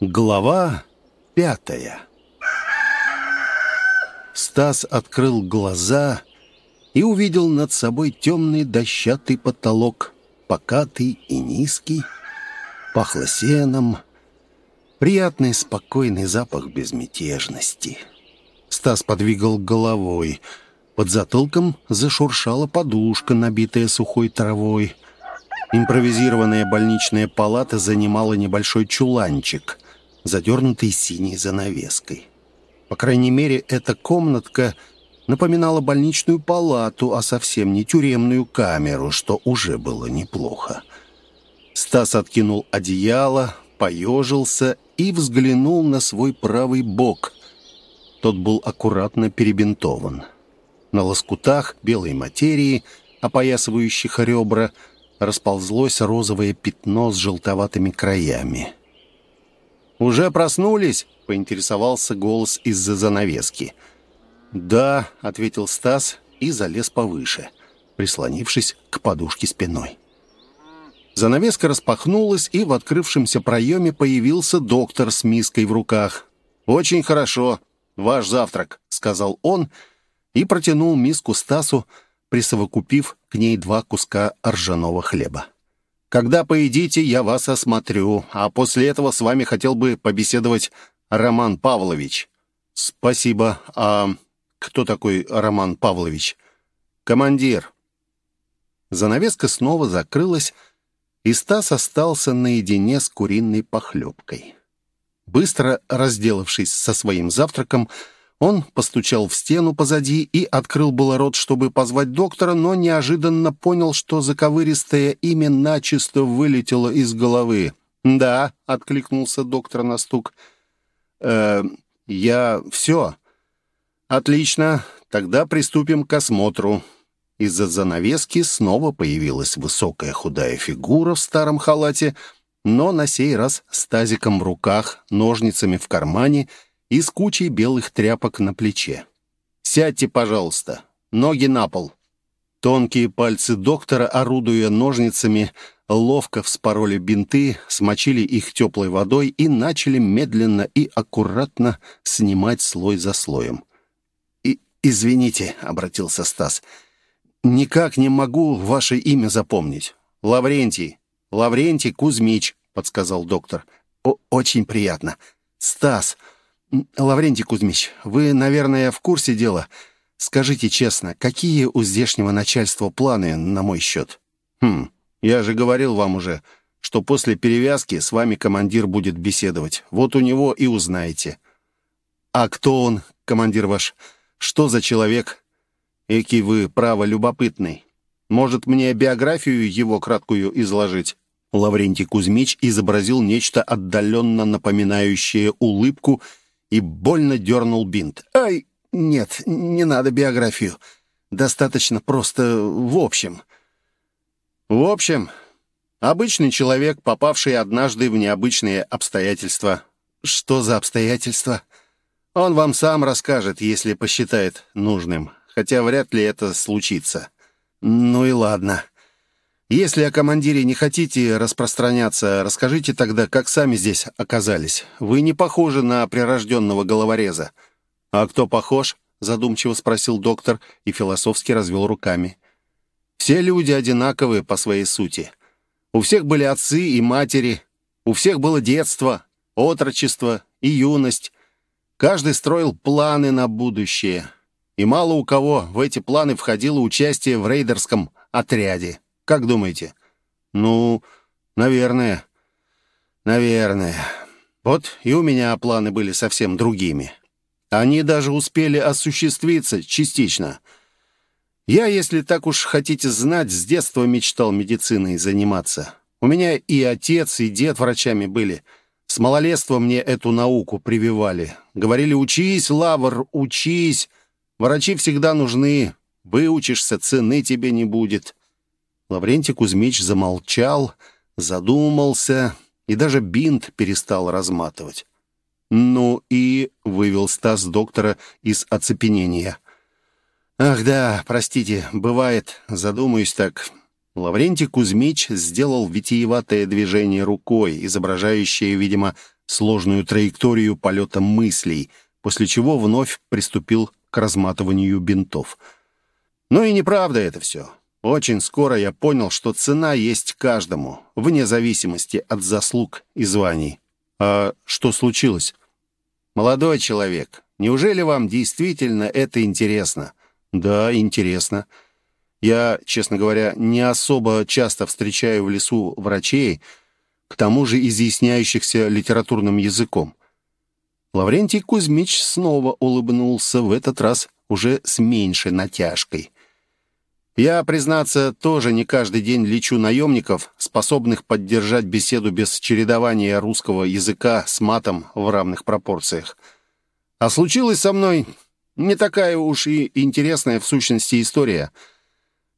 Глава пятая Стас открыл глаза и увидел над собой темный дощатый потолок, покатый и низкий. Пахло сеном. Приятный спокойный запах безмятежности. Стас подвигал головой. Под затылком зашуршала подушка, набитая сухой травой. Импровизированная больничная палата занимала небольшой чуланчик, задернутый синей занавеской. По крайней мере, эта комнатка напоминала больничную палату, а совсем не тюремную камеру, что уже было неплохо. Стас откинул одеяло, поежился и взглянул на свой правый бок. Тот был аккуратно перебинтован. На лоскутах белой материи, опоясывающих ребра, расползлось розовое пятно с желтоватыми краями. «Уже проснулись?» — поинтересовался голос из-за занавески. «Да», — ответил Стас и залез повыше, прислонившись к подушке спиной. Занавеска распахнулась, и в открывшемся проеме появился доктор с миской в руках. «Очень хорошо. Ваш завтрак», — сказал он и протянул миску Стасу, присовокупив к ней два куска ржаного хлеба. «Когда поедите, я вас осмотрю, а после этого с вами хотел бы побеседовать Роман Павлович». «Спасибо. А кто такой Роман Павлович?» «Командир». Занавеска снова закрылась, и Стас остался наедине с куриной похлебкой. Быстро разделавшись со своим завтраком, он постучал в стену позади и открыл было рот, чтобы позвать доктора, но неожиданно понял, что заковыристое имя начисто вылетело из головы. «Да», — откликнулся доктор на стук. «Э, «Я все». «Отлично, тогда приступим к осмотру». Из-за занавески снова появилась высокая худая фигура в старом халате, но на сей раз с тазиком в руках, ножницами в кармане — и с кучей белых тряпок на плече. «Сядьте, пожалуйста. Ноги на пол». Тонкие пальцы доктора, орудуя ножницами, ловко вспороли бинты, смочили их теплой водой и начали медленно и аккуратно снимать слой за слоем. И, «Извините», — обратился Стас, — «никак не могу ваше имя запомнить. Лаврентий. Лаврентий Кузьмич», — подсказал доктор. «Очень приятно. Стас, «Лаврентий Кузьмич, вы, наверное, в курсе дела. Скажите честно, какие у здешнего начальства планы на мой счет?» «Хм, я же говорил вам уже, что после перевязки с вами командир будет беседовать. Вот у него и узнаете». «А кто он, командир ваш? Что за человек?» «Экий вы, право, любопытный. Может, мне биографию его краткую изложить?» Лаврентий Кузьмич изобразил нечто отдаленно напоминающее улыбку больно дернул бинт. «Ай, нет, не надо биографию. Достаточно просто в общем». «В общем, обычный человек, попавший однажды в необычные обстоятельства». «Что за обстоятельства?» «Он вам сам расскажет, если посчитает нужным, хотя вряд ли это случится». «Ну и ладно». Если о командире не хотите распространяться, расскажите тогда, как сами здесь оказались. Вы не похожи на прирожденного головореза». «А кто похож?» — задумчиво спросил доктор и философски развел руками. «Все люди одинаковые по своей сути. У всех были отцы и матери, у всех было детство, отрочество и юность. Каждый строил планы на будущее. И мало у кого в эти планы входило участие в рейдерском отряде». Как думаете? Ну, наверное. Наверное. Вот и у меня планы были совсем другими. Они даже успели осуществиться частично. Я, если так уж хотите знать, с детства мечтал медициной заниматься. У меня и отец, и дед врачами были. С малолетства мне эту науку прививали. Говорили, учись, Лавр, учись. Врачи всегда нужны. Выучишься, цены тебе не будет. Лаврентий Кузьмич замолчал, задумался и даже бинт перестал разматывать. «Ну и...» — вывел Стас доктора из оцепенения. «Ах да, простите, бывает, задумаюсь так». Лаврентий Кузьмич сделал витиеватое движение рукой, изображающее, видимо, сложную траекторию полета мыслей, после чего вновь приступил к разматыванию бинтов. Ну и неправда это все. Очень скоро я понял, что цена есть каждому, вне зависимости от заслуг и званий. А что случилось? Молодой человек, неужели вам действительно это интересно? Да, интересно. Я, честно говоря, не особо часто встречаю в лесу врачей, к тому же изъясняющихся литературным языком. Лаврентий Кузьмич снова улыбнулся, в этот раз уже с меньшей натяжкой. Я, признаться, тоже не каждый день лечу наемников, способных поддержать беседу без чередования русского языка с матом в равных пропорциях. А случилось со мной не такая уж и интересная в сущности история.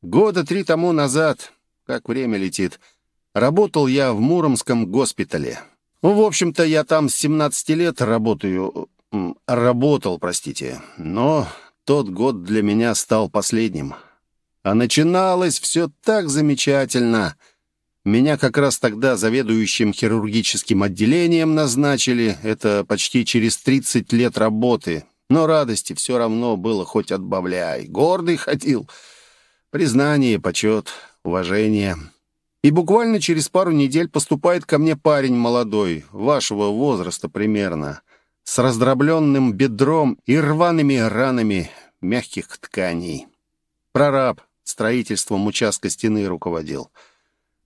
Года три тому назад, как время летит, работал я в Муромском госпитале. В общем-то, я там с 17 лет работаю... Работал, простите. Но тот год для меня стал последним. А начиналось все так замечательно. Меня как раз тогда заведующим хирургическим отделением назначили. Это почти через 30 лет работы. Но радости все равно было хоть отбавляй. Гордый ходил. Признание, почет, уважение. И буквально через пару недель поступает ко мне парень молодой, вашего возраста примерно, с раздробленным бедром и рваными ранами мягких тканей. Прораб, строительством участка стены руководил.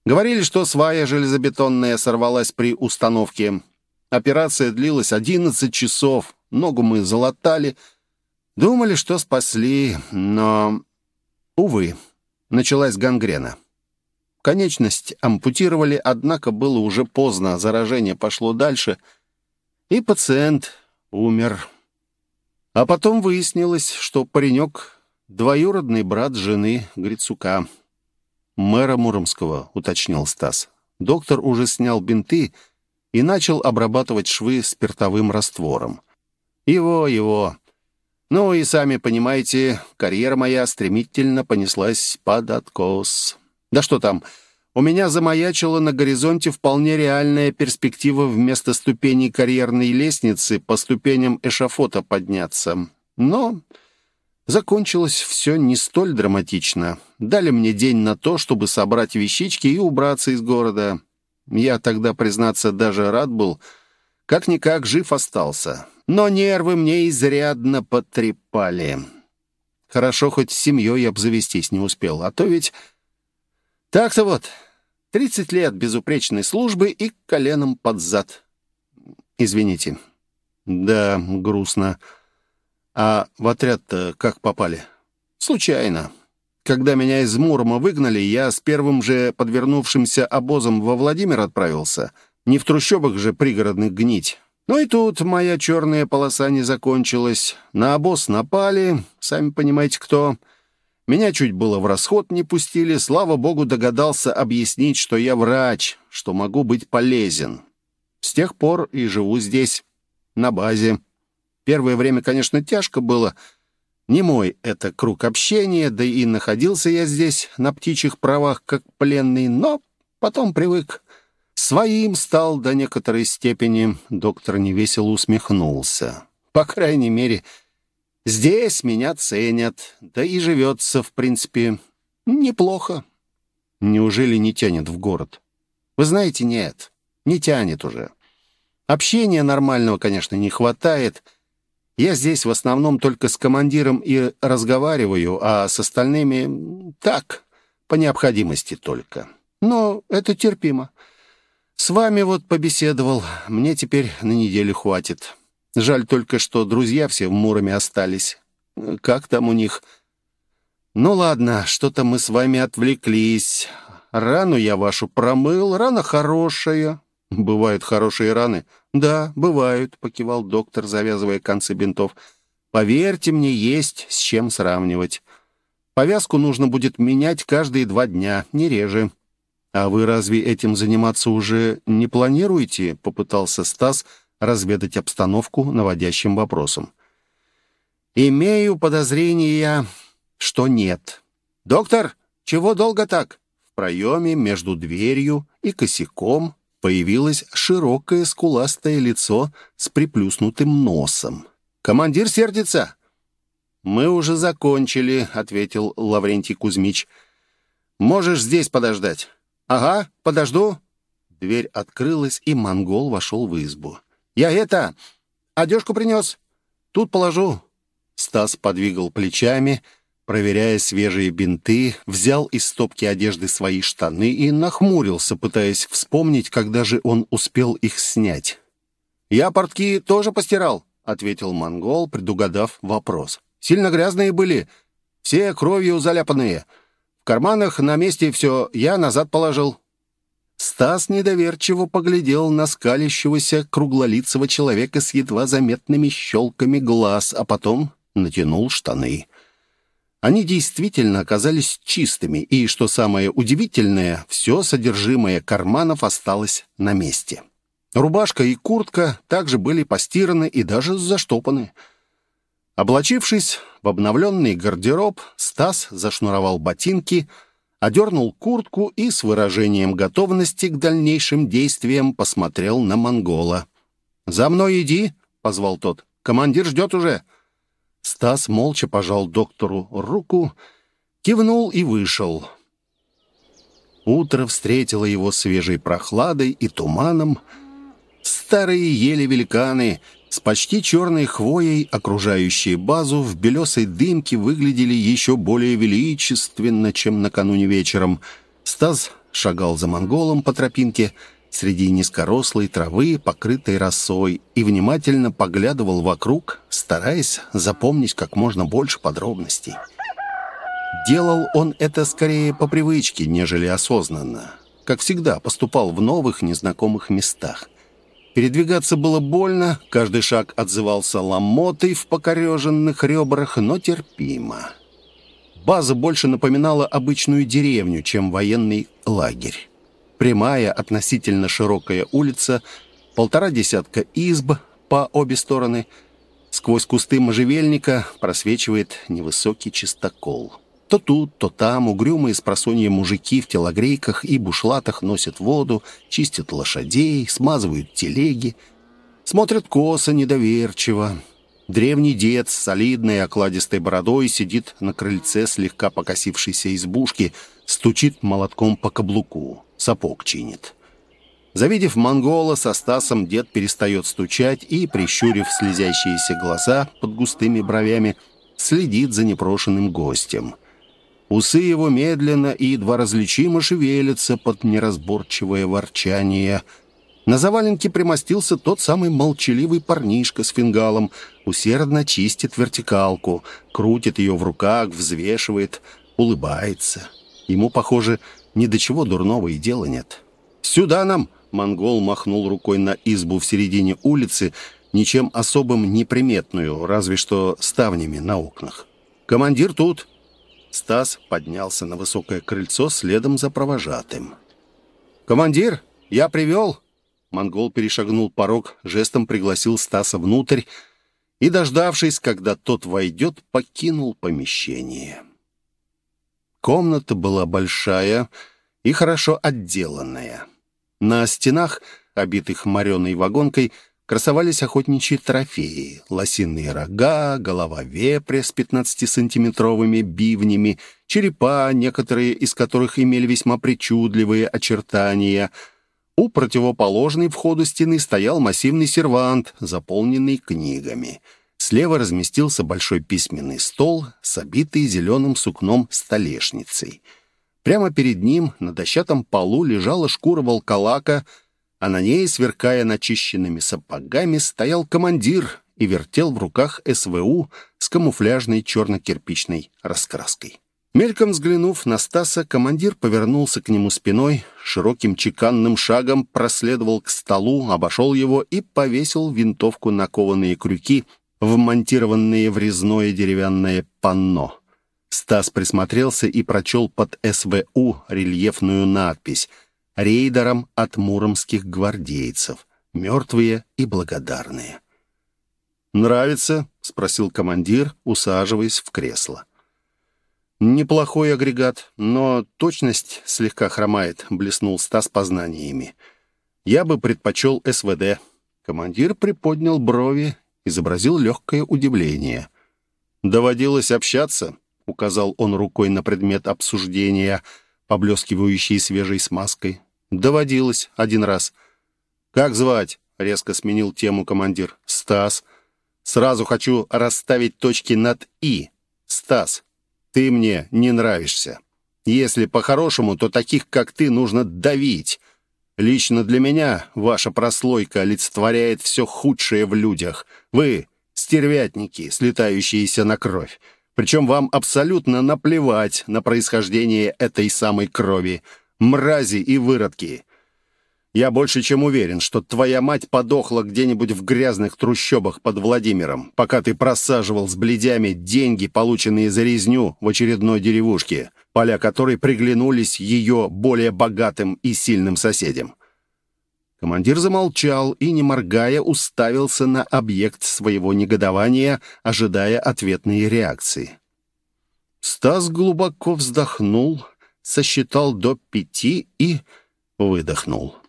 Говорили, что свая железобетонная сорвалась при установке. Операция длилась 11 часов. Ногу мы залатали. Думали, что спасли, но... Увы, началась гангрена. Конечность ампутировали, однако было уже поздно, заражение пошло дальше, и пациент умер. А потом выяснилось, что паренек Двоюродный брат жены Грицука. Мэра Муромского, уточнил Стас. Доктор уже снял бинты и начал обрабатывать швы спиртовым раствором. Его, его. Ну и сами понимаете, карьера моя стремительно понеслась под откос. Да что там, у меня замаячила на горизонте вполне реальная перспектива вместо ступеней карьерной лестницы по ступеням эшафота подняться. Но Закончилось все не столь драматично. Дали мне день на то, чтобы собрать вещички и убраться из города. Я тогда, признаться, даже рад был. Как-никак жив остался. Но нервы мне изрядно потрепали. Хорошо, хоть с семьей обзавестись не успел. А то ведь... Так-то вот, тридцать лет безупречной службы и коленом под зад. Извините. Да, грустно. А в отряд-то как попали? Случайно. Когда меня из Мурома выгнали, я с первым же подвернувшимся обозом во Владимир отправился. Не в трущобах же пригородных гнить. Ну и тут моя черная полоса не закончилась. На обоз напали, сами понимаете кто. Меня чуть было в расход не пустили. Слава богу, догадался объяснить, что я врач, что могу быть полезен. С тех пор и живу здесь, на базе. Первое время, конечно, тяжко было. Не мой это круг общения, да и находился я здесь на птичьих правах как пленный, но потом привык. Своим стал до некоторой степени. Доктор невесело усмехнулся. По крайней мере, здесь меня ценят, да и живется, в принципе, неплохо. Неужели не тянет в город? Вы знаете, нет, не тянет уже. Общения нормального, конечно, не хватает — я здесь в основном только с командиром и разговариваю, а с остальными так, по необходимости только. Но это терпимо. С вами вот побеседовал, мне теперь на неделю хватит. Жаль только, что друзья все в Муроме остались. Как там у них? Ну ладно, что-то мы с вами отвлеклись. Рану я вашу промыл, рана хорошая. Бывают хорошие раны. «Да, бывают», — покивал доктор, завязывая концы бинтов. «Поверьте мне, есть с чем сравнивать. Повязку нужно будет менять каждые два дня, не реже». «А вы разве этим заниматься уже не планируете?» — попытался Стас разведать обстановку наводящим вопросом. «Имею подозрение, что нет. Доктор, чего долго так?» В проеме между дверью и косяком появилось широкое скуластое лицо с приплюснутым носом. «Командир сердится?» «Мы уже закончили», — ответил Лаврентий Кузьмич. «Можешь здесь подождать». «Ага, подожду». Дверь открылась, и монгол вошел в избу. «Я это... одежку принес. Тут положу». Стас подвигал плечами, проверяя свежие бинты, взял из стопки одежды свои штаны и нахмурился, пытаясь вспомнить, когда же он успел их снять. «Я портки тоже постирал», — ответил монгол, предугадав вопрос. «Сильно грязные были, все кровью заляпанные. В карманах на месте все я назад положил». Стас недоверчиво поглядел на скалящегося круглолицего человека с едва заметными щелками глаз, а потом натянул штаны. Они действительно оказались чистыми, и, что самое удивительное, все содержимое карманов осталось на месте. Рубашка и куртка также были постираны и даже заштопаны. Облачившись в обновленный гардероб, Стас зашнуровал ботинки — одернул куртку и с выражением готовности к дальнейшим действиям посмотрел на монгола. «За мной иди!» — позвал тот. «Командир ждет уже!» Стас молча пожал доктору руку, кивнул и вышел. Утро встретило его свежей прохладой и туманом. Старые ели-великаны с почти черной хвоей, окружающие базу, в белесой дымке выглядели еще более величественно, чем накануне вечером. Стас шагал за монголом по тропинке среди низкорослой травы, покрытой росой, и внимательно поглядывал вокруг, стараясь запомнить как можно больше подробностей. Делал он это скорее по привычке, нежели осознанно. Как всегда, поступал в новых, незнакомых местах. Передвигаться было больно, каждый шаг отзывался ломотой в покореженных ребрах, но терпимо. База больше напоминала обычную деревню, чем военный лагерь. Прямая, относительно широкая улица, полтора десятка изб по обе стороны. Сквозь кусты можжевельника просвечивает невысокий чистокол. То тут, то там угрюмые с мужики в телогрейках и бушлатах носят воду, чистят лошадей, смазывают телеги, смотрят косо, недоверчиво. Древний дед с солидной окладистой бородой сидит на крыльце слегка покосившейся избушки, стучит молотком по каблуку, сапог чинит. Завидев монгола со Стасом, дед перестает стучать и, прищурив слезящиеся глаза под густыми бровями, следит за непрошенным гостем. Усы его медленно и едва различимо шевелятся под неразборчивое ворчание. На заваленке примостился тот самый молчаливый парнишка с фингалом, усердно чистит вертикалку, крутит ее в руках, взвешивает, улыбается. Ему, похоже, ни до чего дурного и дела нет. «Сюда нам!» — монгол махнул рукой на избу в середине улицы, ничем особым неприметную, разве что ставнями на окнах. «Командир тут!» Стас поднялся на высокое крыльцо следом за провожатым. «Командир, я привел!» Монгол перешагнул порог, жестом пригласил Стаса внутрь и, дождавшись, когда тот войдет, покинул помещение. Комната была большая и хорошо отделанная. На стенах, обитых мореной вагонкой, красовались охотничьи трофеи, лосиные рога, голова вепря с 15-сантиметровыми бивнями, черепа, некоторые из которых имели весьма причудливые очертания. У противоположной входу стены стоял массивный сервант, заполненный книгами. Слева разместился большой письменный стол с обитой зеленым сукном столешницей. Прямо перед ним на дощатом полу лежала шкура волколака — а на ней, сверкая начищенными сапогами, стоял командир и вертел в руках СВУ с камуфляжной черно-кирпичной раскраской. Мельком взглянув на Стаса, командир повернулся к нему спиной, широким чеканным шагом проследовал к столу, обошел его и повесил винтовку на кованые крюки, вмонтированные в резное деревянное панно. Стас присмотрелся и прочел под СВУ рельефную надпись — рейдерам от муромских гвардейцев, мертвые и благодарные. «Нравится?» — спросил командир, усаживаясь в кресло. «Неплохой агрегат, но точность слегка хромает», — блеснул Стас познаниями. Я бы предпочел СВД». Командир приподнял брови, изобразил легкое удивление. «Доводилось общаться?» — указал он рукой на предмет обсуждения, поблескивающий свежей смазкой. «Доводилось один раз». «Как звать?» — резко сменил тему командир. «Стас». «Сразу хочу расставить точки над «и». Стас, ты мне не нравишься. Если по-хорошему, то таких, как ты, нужно давить. Лично для меня ваша прослойка олицетворяет все худшее в людях. Вы — стервятники, слетающиеся на кровь. Причем вам абсолютно наплевать на происхождение этой самой крови. Мрази и выродки. Я больше чем уверен, что твоя мать подохла где-нибудь в грязных трущобах под Владимиром, пока ты просаживал с бледями деньги, полученные за резню в очередной деревушке, поля которой приглянулись ее более богатым и сильным соседям. Командир замолчал и, не моргая, уставился на объект своего негодования, ожидая ответной реакции. Стас глубоко вздохнул, сосчитал до пяти и выдохнул.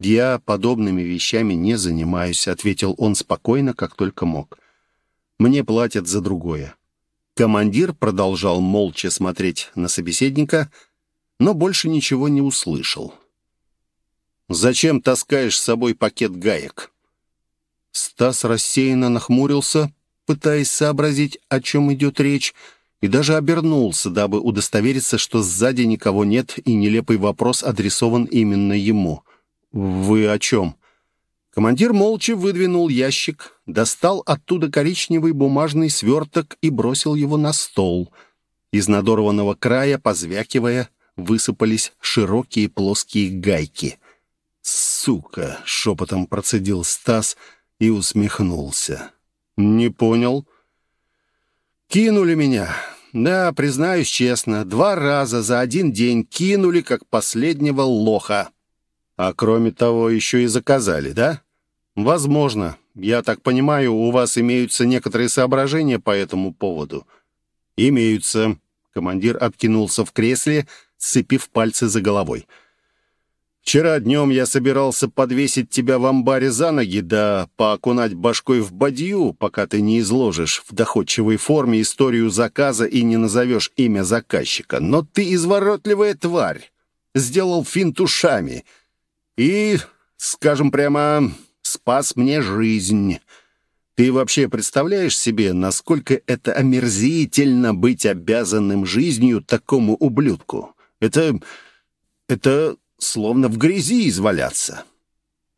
«Я подобными вещами не занимаюсь», — ответил он спокойно, как только мог. «Мне платят за другое». Командир продолжал молча смотреть на собеседника, но больше ничего не услышал. «Зачем таскаешь с собой пакет гаек?» Стас рассеянно нахмурился, пытаясь сообразить, о чем идет речь, и даже обернулся, дабы удостовериться, что сзади никого нет, и нелепый вопрос адресован именно ему. «Вы о чем?» Командир молча выдвинул ящик, достал оттуда коричневый бумажный сверток и бросил его на стол. Из надорванного края, позвякивая, высыпались широкие плоские гайки. «Сука!» — шепотом процедил Стас и усмехнулся. «Не понял?» «Кинули меня. Да, признаюсь честно, два раза за один день кинули, как последнего лоха. А кроме того, еще и заказали, да? Возможно. Я так понимаю, у вас имеются некоторые соображения по этому поводу? Имеются. Командир откинулся в кресле, сцепив пальцы за головой. Вчера днем я собирался подвесить тебя в амбаре за ноги, да поокунать башкой в бадью, пока ты не изложишь в доходчивой форме историю заказа и не назовешь имя заказчика. Но ты изворотливая тварь. Сделал финт ушами — и, скажем прямо, спас мне жизнь. Ты вообще представляешь себе, насколько это омерзительно быть обязанным жизнью такому ублюдку? Это... это словно в грязи изваляться.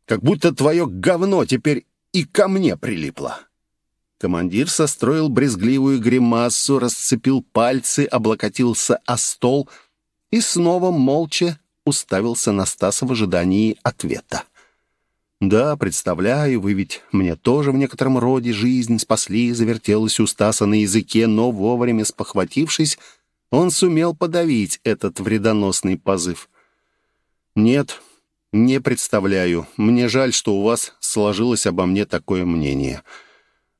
Как будто твое говно теперь и ко мне прилипло. Командир состроил брезгливую гримасу, расцепил пальцы, облокотился о стол и снова молча уставился на Стаса в ожидании ответа. «Да, представляю, вы ведь мне тоже в некотором роде жизнь спасли, завертелась у Стаса на языке, но вовремя спохватившись, он сумел подавить этот вредоносный позыв. «Нет, не представляю. Мне жаль, что у вас сложилось обо мне такое мнение.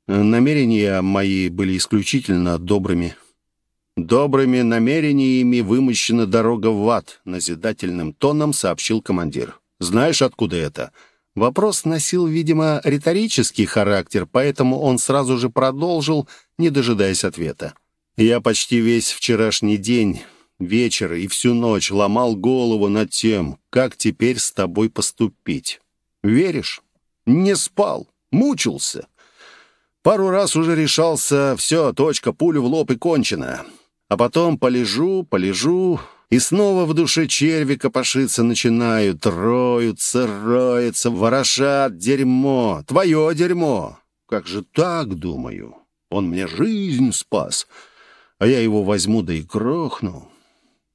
Намерения мои были исключительно добрыми. «Добрыми намерениями вымощена дорога в ад», — назидательным тоном сообщил командир. «Знаешь, откуда это?» Вопрос носил, видимо, риторический характер, поэтому он сразу же продолжил, не дожидаясь ответа. «Я почти весь вчерашний день, вечер и всю ночь ломал голову над тем, как теперь с тобой поступить. Веришь? Не спал, мучился. Пару раз уже решался, все, точка, пулю в лоб и кончено. А потом полежу, полежу, и снова в душе черви копошиться начинают, роются, роются, ворошат дерьмо, твое дерьмо. Как же так, думаю? Он мне жизнь спас, а я его возьму да и крохну.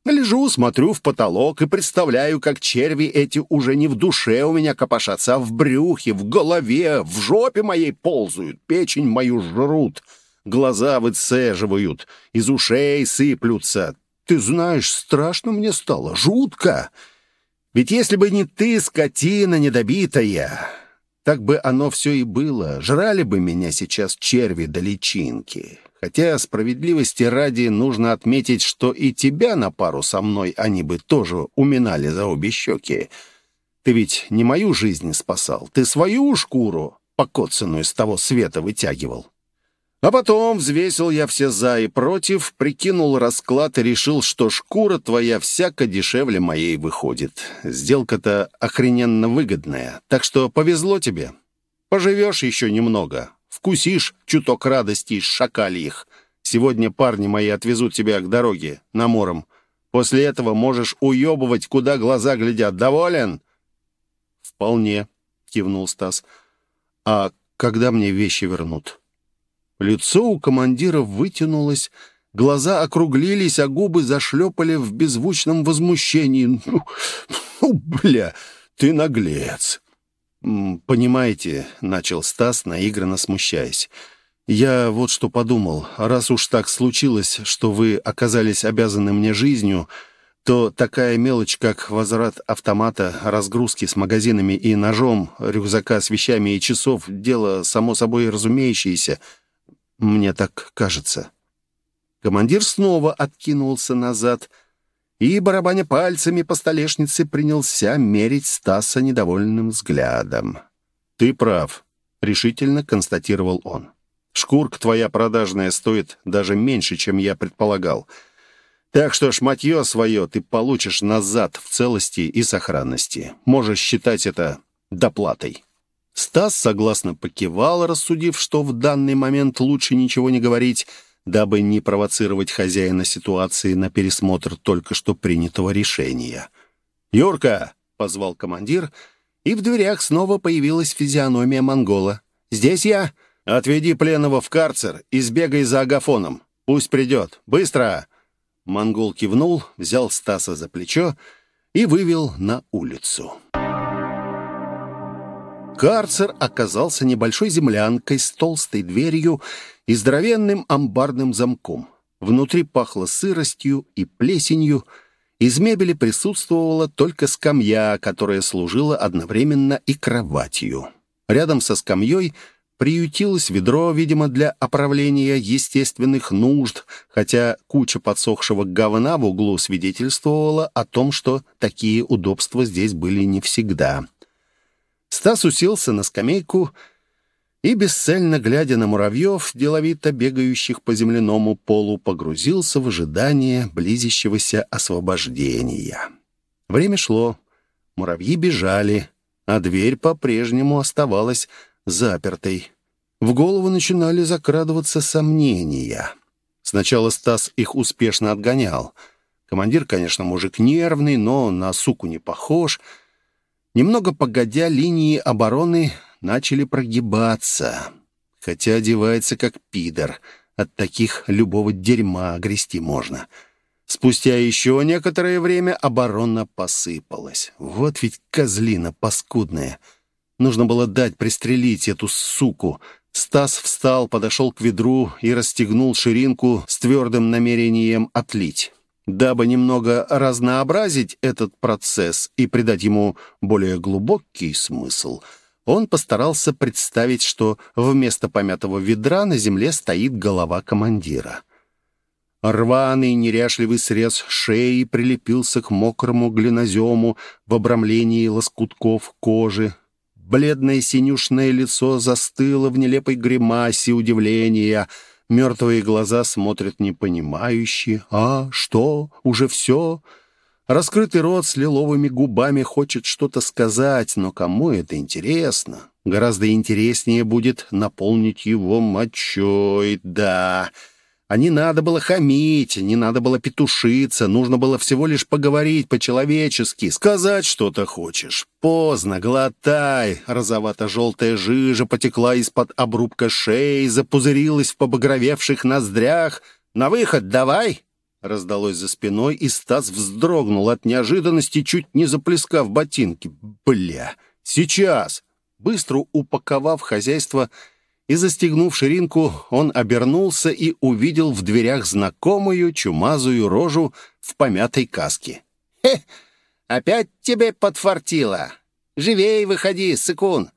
Лежу, смотрю в потолок и представляю, как черви эти уже не в душе у меня копошатся, а в брюхе, в голове, в жопе моей ползают, печень мою жрут — глаза выцеживают, из ушей сыплются. Ты знаешь, страшно мне стало, жутко. Ведь если бы не ты, скотина недобитая, так бы оно все и было. Жрали бы меня сейчас черви до личинки. Хотя справедливости ради нужно отметить, что и тебя на пару со мной они бы тоже уминали за обе щеки. Ты ведь не мою жизнь спасал, ты свою шкуру покоцанную с того света вытягивал. А потом взвесил я все «за» и «против», прикинул расклад и решил, что шкура твоя всяко дешевле моей выходит. Сделка-то охрененно выгодная, так что повезло тебе. Поживешь еще немного, вкусишь чуток радости из шакальих. Сегодня парни мои отвезут тебя к дороге, на мором. После этого можешь уебывать, куда глаза глядят. Доволен?» «Вполне», — кивнул Стас. «А когда мне вещи вернут?» Лицо у командира вытянулось, глаза округлились, а губы зашлепали в беззвучном возмущении. «Ну, ну бля, ты наглец!» «Понимаете», — начал Стас, наигранно смущаясь, «я вот что подумал. Раз уж так случилось, что вы оказались обязаны мне жизнью, то такая мелочь, как возврат автомата, разгрузки с магазинами и ножом, рюкзака с вещами и часов, дело само собой разумеющееся». Мне так кажется. Командир снова откинулся назад и, барабаня пальцами по столешнице, принялся мерить Стаса недовольным взглядом. «Ты прав», — решительно констатировал он. «Шкурка твоя продажная стоит даже меньше, чем я предполагал. Так что шматье свое ты получишь назад в целости и сохранности. Можешь считать это доплатой». Стас согласно покивал, рассудив, что в данный момент лучше ничего не говорить, дабы не провоцировать хозяина ситуации на пересмотр только что принятого решения. «Юрка!» — позвал командир, и в дверях снова появилась физиономия монгола. «Здесь я. Отведи пленного в карцер и сбегай за агафоном. Пусть придет. Быстро!» Монгол кивнул, взял Стаса за плечо и вывел на улицу. Карцер оказался небольшой землянкой с толстой дверью и здоровенным амбарным замком. Внутри пахло сыростью и плесенью. Из мебели присутствовала только скамья, которая служила одновременно и кроватью. Рядом со скамьей приютилось ведро, видимо, для оправления естественных нужд, хотя куча подсохшего говна в углу свидетельствовала о том, что такие удобства здесь были не всегда. Стас уселся на скамейку и, бесцельно глядя на муравьев, деловито бегающих по земляному полу, погрузился в ожидание близящегося освобождения. Время шло, муравьи бежали, а дверь по-прежнему оставалась запертой. В голову начинали закрадываться сомнения. Сначала Стас их успешно отгонял. Командир, конечно, мужик нервный, но на суку не похож — Немного погодя, линии обороны начали прогибаться. Хотя одевается как пидор. От таких любого дерьма грести можно. Спустя еще некоторое время оборона посыпалась. Вот ведь козлина паскудная. Нужно было дать пристрелить эту суку. Стас встал, подошел к ведру и расстегнул ширинку с твердым намерением отлить. Дабы немного разнообразить этот процесс и придать ему более глубокий смысл, он постарался представить, что вместо помятого ведра на земле стоит голова командира. Рваный неряшливый срез шеи прилепился к мокрому глинозему в обрамлении лоскутков кожи. Бледное синюшное лицо застыло в нелепой гримасе удивления — Мертвые глаза смотрят непонимающе. «А, что? Уже все?» Раскрытый рот с лиловыми губами хочет что-то сказать, но кому это интересно? Гораздо интереснее будет наполнить его мочой, да. А не надо было хамить, не надо было петушиться, нужно было всего лишь поговорить по-человечески, сказать что-то хочешь. Поздно, глотай. Розовато-желтая жижа потекла из-под обрубка шеи, запузырилась в побагровевших ноздрях. «На выход давай!» Раздалось за спиной, и Стас вздрогнул от неожиданности, чуть не заплескав ботинки. «Бля! Сейчас!» Быстро упаковав хозяйство, и, застегнув ширинку, он обернулся и увидел в дверях знакомую чумазую рожу в помятой каске. «Хе! Опять тебе подфартило! Живей выходи, сыкун!»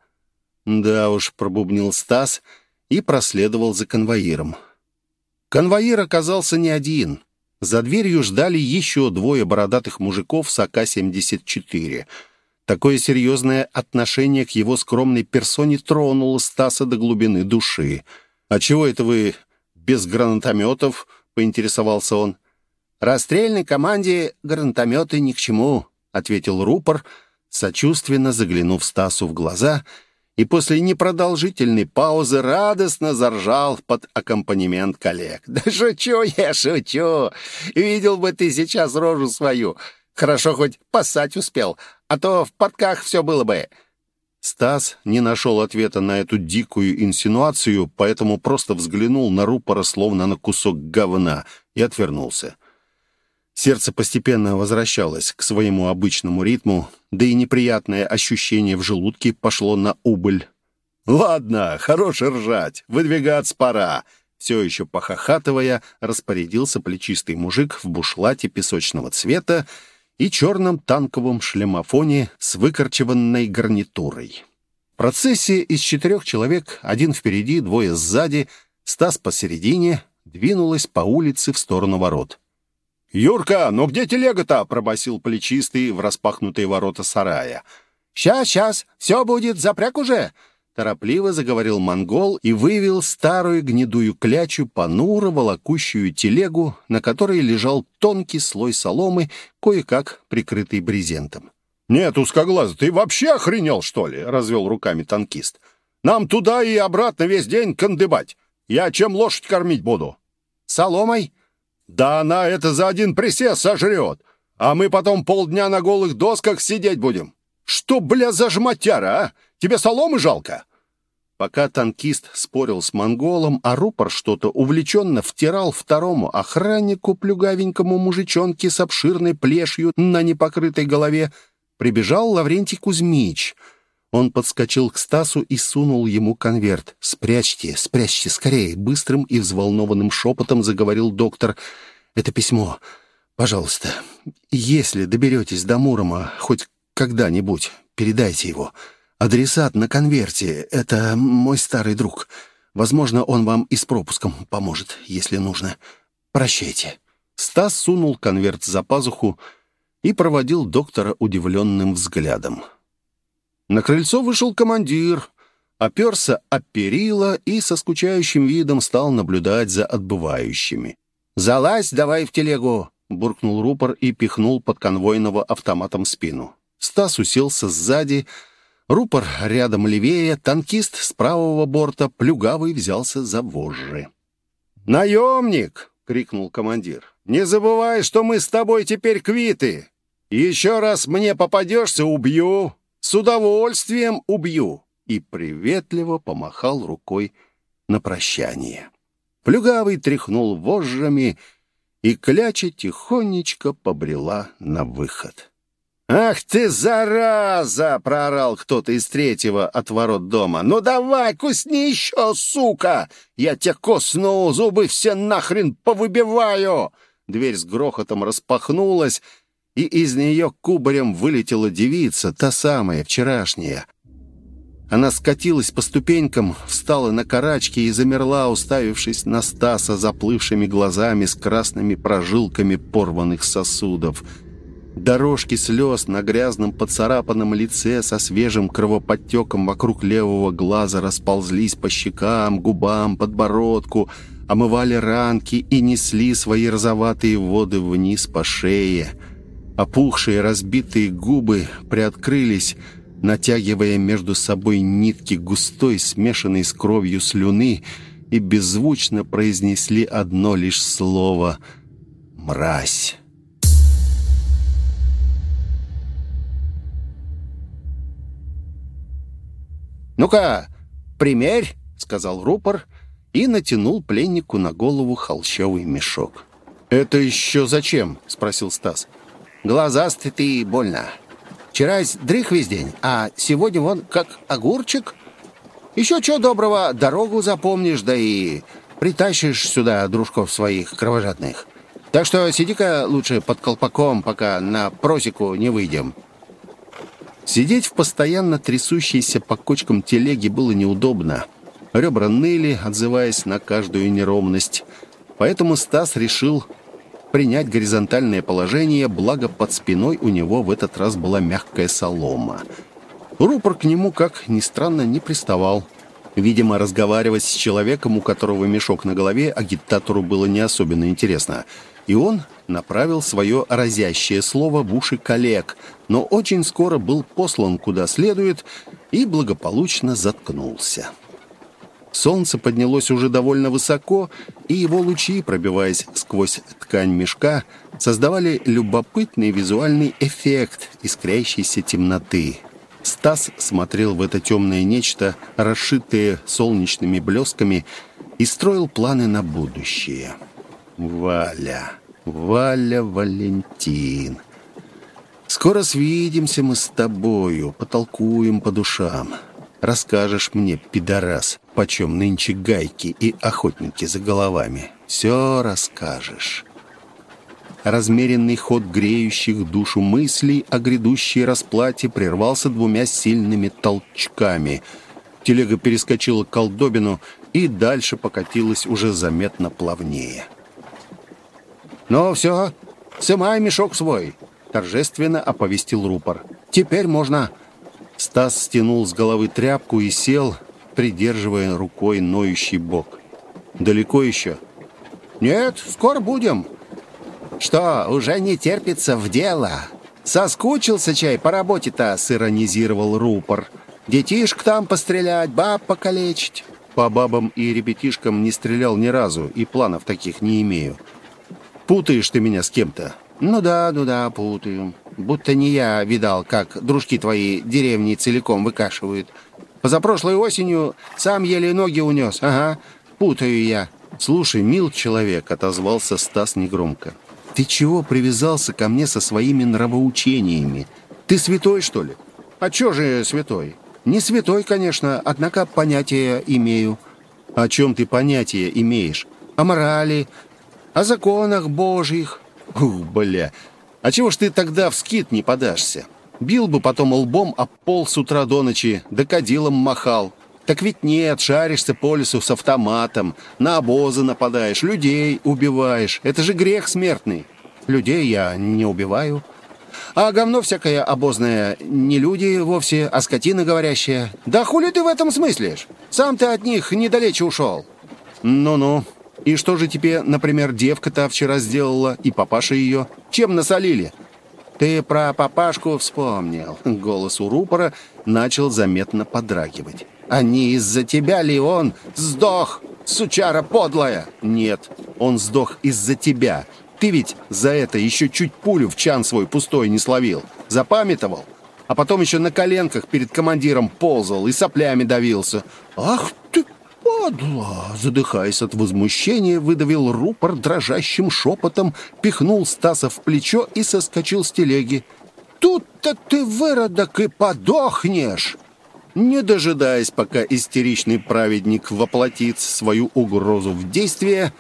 «Да уж», — пробубнил Стас и проследовал за конвоиром. Конвоир оказался не один. За дверью ждали еще двое бородатых мужиков с АК-74. Такое серьезное отношение к его скромной персоне тронуло Стаса до глубины души. «А чего это вы без гранатометов?» — поинтересовался он. «Расстрельной команде гранатометы ни к чему», — ответил рупор, сочувственно заглянув Стасу в глаза — и после непродолжительной паузы радостно заржал под аккомпанемент коллег. «Да шучу я, шучу! Видел бы ты сейчас рожу свою! Хорошо хоть поссать успел, а то в подках все было бы!» Стас не нашел ответа на эту дикую инсинуацию, поэтому просто взглянул на рупора, словно на кусок говна, и отвернулся. Сердце постепенно возвращалось к своему обычному ритму, да и неприятное ощущение в желудке пошло на убыль. «Ладно, хорош ржать, выдвигаться пора!» Все еще похохатывая, распорядился плечистый мужик в бушлате песочного цвета и черном танковом шлемофоне с выкорчеванной гарнитурой. Процессия из четырех человек, один впереди, двое сзади, Стас посередине, двинулась по улице в сторону ворот. «Юрка, ну где телега-то?» — пробасил плечистый в распахнутые ворота сарая. «Сейчас, сейчас, все будет, запряг уже!» Торопливо заговорил монгол и вывел старую гнедую клячу, понуро волокущую телегу, на которой лежал тонкий слой соломы, кое-как прикрытый брезентом. «Нет, узкоглазый, ты вообще охренел, что ли?» — развел руками танкист. «Нам туда и обратно весь день кандыбать. Я чем лошадь кормить буду?» «Соломой?» Да она это за один присест сожрет, а мы потом полдня на голых досках сидеть будем. Что, бля, за жмотяра, а? Тебе соломы жалко?» Пока танкист спорил с монголом, а рупор что-то увлеченно втирал второму охраннику, плюгавенькому мужичонке с обширной плешью на непокрытой голове, прибежал Лаврентий Кузьмич — он подскочил к Стасу и сунул ему конверт. «Спрячьте, спрячьте, скорее!» Быстрым и взволнованным шепотом заговорил доктор. «Это письмо. Пожалуйста, если доберетесь до Мурома хоть когда-нибудь, передайте его. Адресат на конверте — это мой старый друг. Возможно, он вам и с пропуском поможет, если нужно. Прощайте». Стас сунул конверт за пазуху и проводил доктора удивленным взглядом. На крыльцо вышел командир, оперся о перила и со скучающим видом стал наблюдать за отбывающими. «Залазь давай в телегу!» — буркнул рупор и пихнул под конвойного автоматом спину. Стас уселся сзади, рупор рядом левее, танкист с правого борта, плюгавый взялся за вожжи. «Наемник!» — крикнул командир. «Не забывай, что мы с тобой теперь квиты! Еще раз мне попадешься — убью!» С удовольствием убью!» И приветливо помахал рукой на прощание. Плюгавый тряхнул вожжами, и кляча тихонечко побрела на выход. «Ах ты, зараза!» — проорал кто-то из третьего от ворот дома. «Ну давай, кусни еще, сука! Я тебя косну, зубы все нахрен повыбиваю!» Дверь с грохотом распахнулась, и из нее кубарем вылетела девица, та самая, вчерашняя. Она скатилась по ступенькам, встала на карачки и замерла, уставившись на Стаса заплывшими глазами с красными прожилками порванных сосудов. Дорожки слез на грязном поцарапанном лице со свежим кровоподтеком вокруг левого глаза расползлись по щекам, губам, подбородку, омывали ранки и несли свои розоватые воды вниз по шее. Опухшие разбитые губы приоткрылись, натягивая между собой нитки густой, смешанной с кровью слюны, и беззвучно произнесли одно лишь слово «Мразь». «Ну-ка, примерь», — сказал рупор и натянул пленнику на голову холщовый мешок. «Это еще зачем?» — спросил Стас. Глазастый ты больно. Вчера дрых весь день, а сегодня вон как огурчик. Еще что доброго, дорогу запомнишь, да и притащишь сюда дружков своих кровожадных. Так что сиди-ка лучше под колпаком, пока на просеку не выйдем». Сидеть в постоянно трясущейся по кочкам телеги было неудобно. Ребра ныли, отзываясь на каждую неровность. Поэтому Стас решил принять горизонтальное положение, благо под спиной у него в этот раз была мягкая солома. Рупор к нему, как ни странно, не приставал. Видимо, разговаривать с человеком, у которого мешок на голове, агитатору было не особенно интересно. И он направил свое разящее слово в уши коллег, но очень скоро был послан куда следует и благополучно заткнулся. Солнце поднялось уже довольно высоко, и его лучи, пробиваясь сквозь ткань мешка, создавали любопытный визуальный эффект искрящейся темноты. Стас смотрел в это темное нечто, расшитое солнечными блесками, и строил планы на будущее. «Валя, Валя Валентин, скоро свидимся мы с тобою, потолкуем по душам». Расскажешь мне, пидорас, почем нынче гайки и охотники за головами. Все расскажешь. Размеренный ход греющих душу мыслей о грядущей расплате прервался двумя сильными толчками. Телега перескочила к колдобину и дальше покатилась уже заметно плавнее. «Ну все, сымай мешок свой», — торжественно оповестил рупор. «Теперь можно...» Стас стянул с головы тряпку и сел, придерживая рукой ноющий бок. «Далеко еще?» «Нет, скоро будем». «Что, уже не терпится в дело?» «Соскучился чай по работе-то», — сиронизировал рупор. «Детишек там пострелять, баб покалечить». «По бабам и ребятишкам не стрелял ни разу, и планов таких не имею. Путаешь ты меня с кем-то?» «Ну да, ну да, путаю. Будто не я видал, как дружки твои деревни целиком выкашивают. Позапрошлой осенью сам еле ноги унес. Ага, путаю я». «Слушай, мил человек», — отозвался Стас негромко. «Ты чего привязался ко мне со своими нравоучениями? Ты святой, что ли?» «А чё же святой?» «Не святой, конечно, однако понятия имею». «О чем ты понятия имеешь?» «О морали, о законах божьих». «Ух, бля, а чего ж ты тогда в скит не подашься? Бил бы потом лбом об пол с утра до ночи, да кадилом махал. Так ведь нет, шаришься по лесу с автоматом, на обозы нападаешь, людей убиваешь. Это же грех смертный. Людей я не убиваю. А говно всякое обозное не люди вовсе, а скотина говорящая. Да хули ты в этом смыслишь? Сам ты от них недалече ушел. Ну-ну, и что же тебе, например, девка-то вчера сделала, и папаша ее? Чем насолили?» «Ты про папашку вспомнил». Голос у рупора начал заметно подрагивать. «А не из-за тебя ли он сдох, сучара подлая?» «Нет, он сдох из-за тебя. Ты ведь за это еще чуть пулю в чан свой пустой не словил. Запамятовал?» а потом еще на коленках перед командиром ползал и соплями давился. «Ах «Падла!» Задыхаясь от возмущения, выдавил рупор дрожащим шепотом, пихнул Стаса в плечо и соскочил с телеги. «Тут-то ты, выродок, и подохнешь!» Не дожидаясь, пока истеричный праведник воплотит свою угрозу в действие,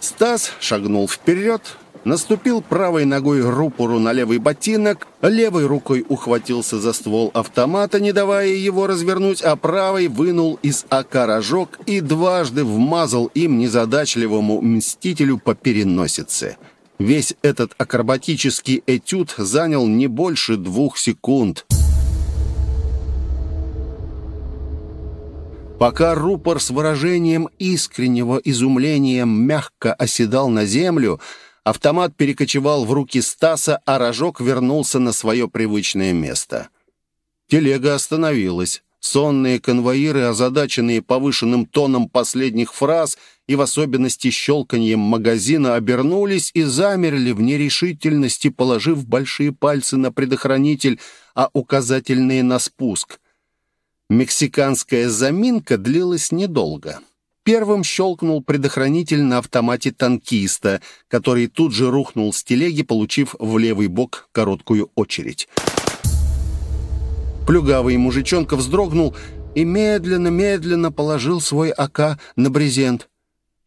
Стас шагнул вперед, наступил правой ногой рупору на левый ботинок, левой рукой ухватился за ствол автомата, не давая его развернуть, а правой вынул из АК рожок и дважды вмазал им незадачливому мстителю по переносице. Весь этот акробатический этюд занял не больше двух секунд. Пока рупор с выражением искреннего изумления мягко оседал на землю, Автомат перекочевал в руки Стаса, а рожок вернулся на свое привычное место. Телега остановилась. Сонные конвоиры, озадаченные повышенным тоном последних фраз и в особенности щелканьем магазина, обернулись и замерли в нерешительности, положив большие пальцы на предохранитель, а указательные на спуск. Мексиканская заминка длилась недолго. Первым щелкнул предохранитель на автомате танкиста, который тут же рухнул с телеги, получив в левый бок короткую очередь. Плюгавый мужичонка вздрогнул и медленно-медленно положил свой АК на брезент.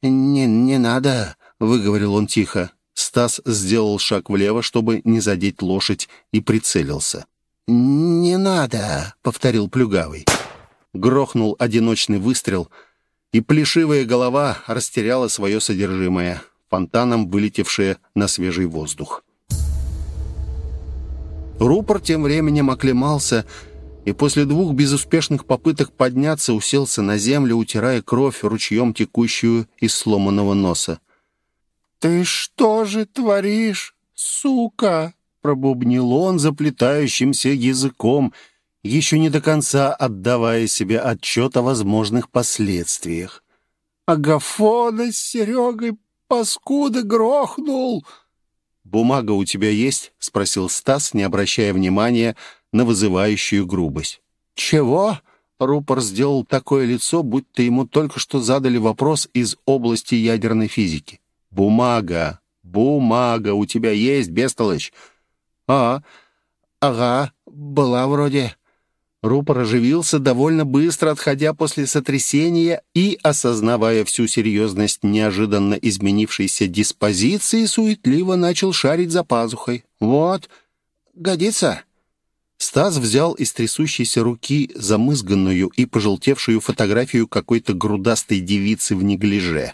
«Не, не надо», — выговорил он тихо. Стас сделал шаг влево, чтобы не задеть лошадь, и прицелился. «Не надо», — повторил Плюгавый. Грохнул одиночный выстрел — и плешивая голова растеряла свое содержимое. фонтаном вылетевшее на свежий воздух. Рупор тем временем оклемался и после двух безуспешных попыток подняться уселся на землю, утирая кровь ручьем, текущую из сломанного носа. «Ты что же творишь, сука?» — пробубнил он заплетающимся языком, еще не до конца отдавая себе отчет о возможных последствиях. «Агафона с Серегой паскуда грохнул!» «Бумага у тебя есть?» — спросил Стас, не обращая внимания на вызывающую грубость. «Чего?» — Рупор сделал такое лицо, будто ему только что задали вопрос из области ядерной физики. «Бумага! Бумага у тебя есть, бестолочь?» «А, ага, была вроде...» Рупор оживился довольно быстро, отходя после сотрясения и, осознавая всю серьезность неожиданно изменившейся диспозиции, суетливо начал шарить за пазухой. «Вот, годится?» Стас взял из трясущейся руки замызганную и пожелтевшую фотографию какой-то грудастой девицы в неглиже.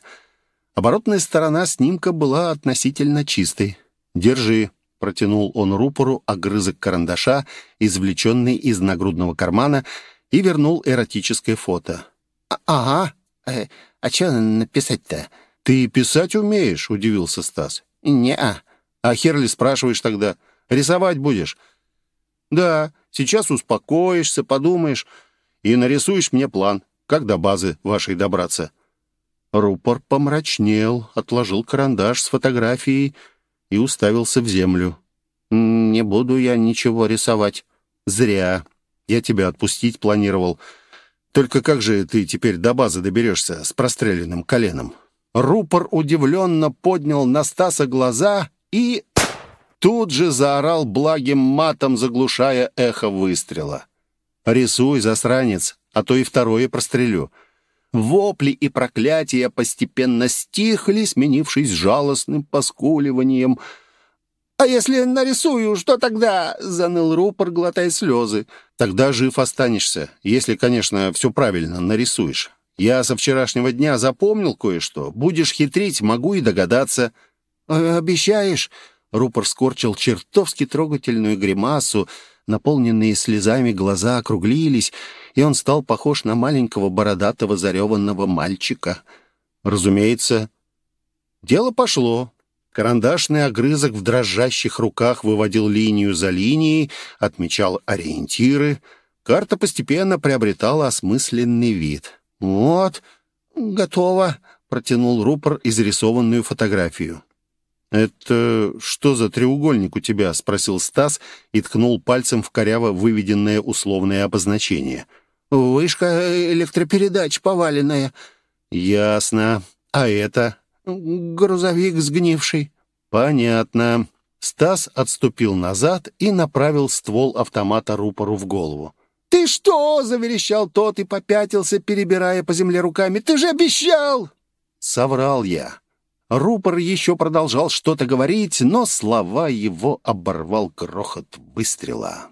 Оборотная сторона снимка была относительно чистой. «Держи», Протянул он рупору огрызок карандаша, извлеченный из нагрудного кармана, и вернул эротическое фото. А «Ага. Э, а что написать-то?» «Ты писать умеешь?» — удивился Стас. «Не-а». «А хер спрашиваешь тогда? Рисовать будешь?» «Да, сейчас успокоишься, подумаешь и нарисуешь мне план, как до базы вашей добраться». Рупор помрачнел, отложил карандаш с фотографией, и уставился в землю. «Не буду я ничего рисовать». «Зря. Я тебя отпустить планировал. Только как же ты теперь до базы доберешься с простреленным коленом?» Рупор удивленно поднял на Стаса глаза и тут же заорал благим матом, заглушая эхо выстрела. «Рисуй, засранец, а то и второе прострелю». Вопли и проклятия постепенно стихли, сменившись жалостным поскуливанием. «А если нарисую, что тогда?» — заныл рупор, глотая слезы. «Тогда жив останешься, если, конечно, все правильно нарисуешь. Я со вчерашнего дня запомнил кое-что. Будешь хитрить, могу и догадаться». «Обещаешь?» — рупор скорчил чертовски трогательную гримасу, наполненные слезами глаза округлились, и он стал похож на маленького бородатого зареванного мальчика. Разумеется, дело пошло. Карандашный огрызок в дрожащих руках выводил линию за линией, отмечал ориентиры. Карта постепенно приобретала осмысленный вид. «Вот, готово», — протянул рупор изрисованную фотографию. «Это что за треугольник у тебя?» — спросил Стас и ткнул пальцем в коряво выведенное условное обозначение. «Вышка электропередач поваленная». «Ясно. А это?» «Грузовик сгнивший». «Понятно». Стас отступил назад и направил ствол автомата рупору в голову. «Ты что?» — заверещал тот и попятился, перебирая по земле руками. «Ты же обещал!» «Соврал я». Рупор еще продолжал что-то говорить, но слова его оборвал грохот выстрела.